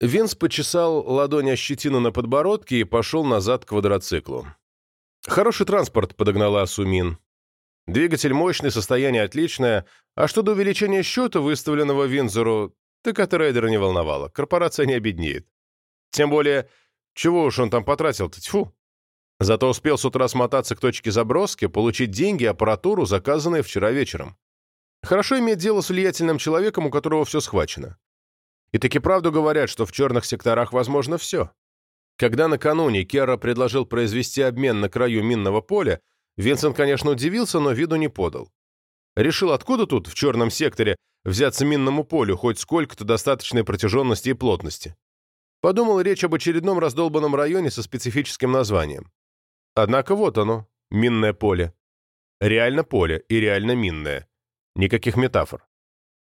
Винс почесал ладонь о щетину на подбородке и пошел назад к квадроциклу. Хороший транспорт подогнала Сумин. Двигатель мощный, состояние отличное, а что до увеличения счета, выставленного Винзору, так это рейдера не волновало, корпорация не обеднеет. Тем более, чего уж он там потратил-то, тьфу. Зато успел с утра смотаться к точке заброски, получить деньги и аппаратуру, заказанные вчера вечером. Хорошо иметь дело с влиятельным человеком, у которого все схвачено. И таки правду говорят, что в черных секторах возможно все. Когда накануне Керра предложил произвести обмен на краю минного поля, Винсент, конечно, удивился, но виду не подал. Решил, откуда тут, в черном секторе, взяться минному полю хоть сколько-то достаточной протяженности и плотности. Подумал речь об очередном раздолбанном районе со специфическим названием. Однако вот оно, минное поле. Реально поле и реально минное. Никаких метафор.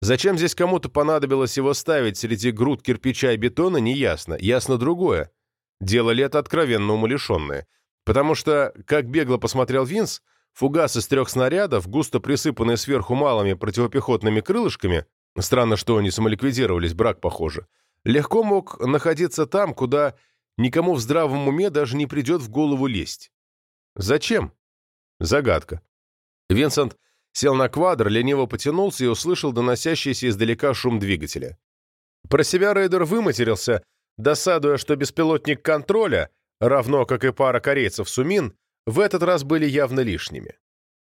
Зачем здесь кому-то понадобилось его ставить среди груд кирпича и бетона, неясно. Ясно другое. Дело ли это откровенно умалишенное. Потому что, как бегло посмотрел Винс, фугас из трех снарядов, густо присыпанный сверху малыми противопехотными крылышками, странно, что они самоликвидировались, брак похоже, легко мог находиться там, куда никому в здравом уме даже не придет в голову лезть. Зачем? Загадка. Винсент Сел на квадр, лениво потянулся и услышал доносящийся издалека шум двигателя. Про себя рейдер выматерился, досадуя, что беспилотник контроля, равно как и пара корейцев Сумин, в этот раз были явно лишними.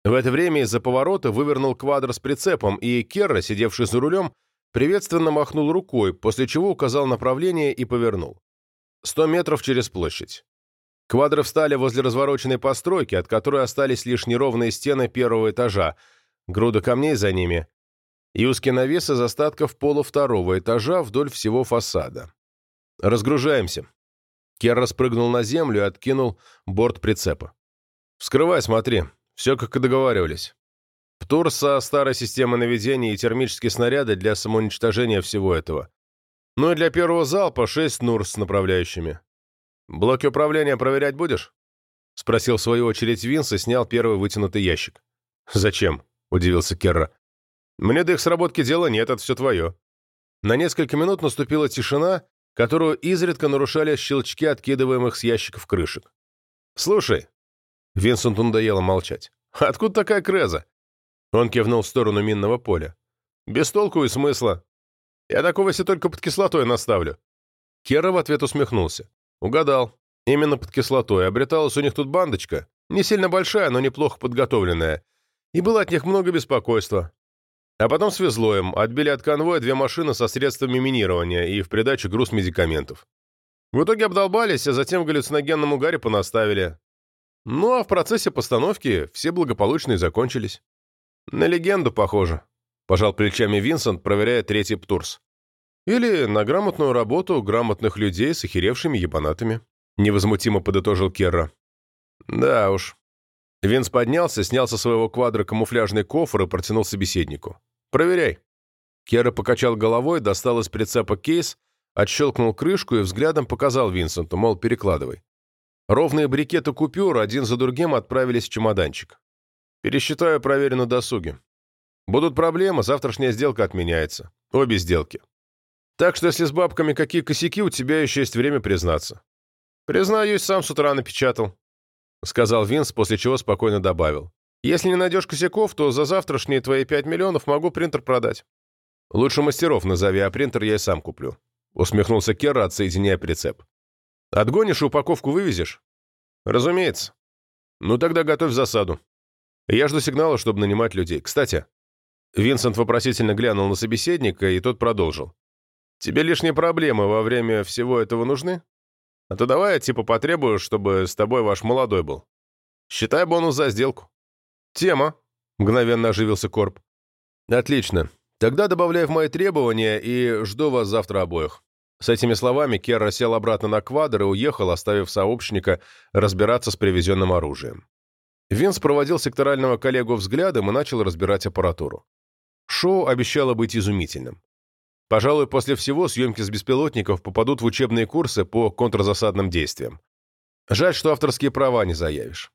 В это время из-за поворота вывернул квадр с прицепом, и Керра, сидевший за рулем, приветственно махнул рукой, после чего указал направление и повернул. Сто метров через площадь. Квадры встали возле развороченной постройки, от которой остались лишь неровные стены первого этажа, груда камней за ними и узкий навес из остатков пола второго этажа вдоль всего фасада. «Разгружаемся». Кер распрыгнул на землю и откинул борт прицепа. «Вскрывай, смотри. Все, как и договаривались. Птур со старой системой наведения и термические снаряды для самоуничтожения всего этого. Ну и для первого залпа шесть НУР с направляющими. «Блоки управления проверять будешь?» — спросил в свою очередь Винс и снял первый вытянутый ящик. «Зачем?» — удивился Керра. «Мне до их сработки дела нет, это все твое». На несколько минут наступила тишина, которую изредка нарушали щелчки откидываемых с ящиков крышек. «Слушай», — Винсенту надоело молчать, — «откуда такая креза?» Он кивнул в сторону минного поля. «Без толку и смысла. Я такого себе только под кислотой наставлю». Керра в ответ усмехнулся. Угадал. Именно под кислотой. Обреталась у них тут бандочка. Не сильно большая, но неплохо подготовленная. И было от них много беспокойства. А потом свезло им. Отбили от конвоя две машины со средствами минирования и в придачу груз медикаментов. В итоге обдолбались, а затем в галлюциногенном угаре понаставили. Ну а в процессе постановки все благополучно и закончились. На легенду похоже. Пожал плечами Винсент, проверяя третий птурс. Или на грамотную работу грамотных людей с охеревшими ебанатами. Невозмутимо подытожил Керра. Да уж. Винс поднялся, снял со своего квадра камуфляжный кофр и протянул собеседнику. «Проверяй». Керра покачал головой, достал из прицепа кейс, отщелкнул крышку и взглядом показал Винсенту, мол, перекладывай. Ровные брикеты купюр один за другим отправились в чемоданчик. Пересчитаю проверено досуги. Будут проблемы, завтрашняя сделка отменяется. Обе сделки. Так что если с бабками какие косяки, у тебя еще есть время признаться. Признаюсь, сам с утра напечатал. Сказал Винс, после чего спокойно добавил. Если не найдешь косяков, то за завтрашние твои пять миллионов могу принтер продать. Лучше мастеров назови, а принтер я и сам куплю. Усмехнулся Керра, отсоединяя прицеп. Отгонишь и упаковку вывезешь? Разумеется. Ну тогда готовь засаду. Я жду сигнала, чтобы нанимать людей. Кстати, Винсент вопросительно глянул на собеседника, и тот продолжил. Тебе лишние проблемы во время всего этого нужны? А то давай я типа потребую, чтобы с тобой ваш молодой был. Считай бонус за сделку. Тема, мгновенно оживился Корп. Отлично. Тогда добавляй в мои требования и жду вас завтра обоих. С этими словами Керра сел обратно на квадр и уехал, оставив сообщника разбираться с привезенным оружием. Винс проводил секторального коллегу взглядом и начал разбирать аппаратуру. Шоу обещало быть изумительным. Пожалуй, после всего съемки с беспилотников попадут в учебные курсы по контрзасадным действиям. Жаль, что авторские права не заявишь.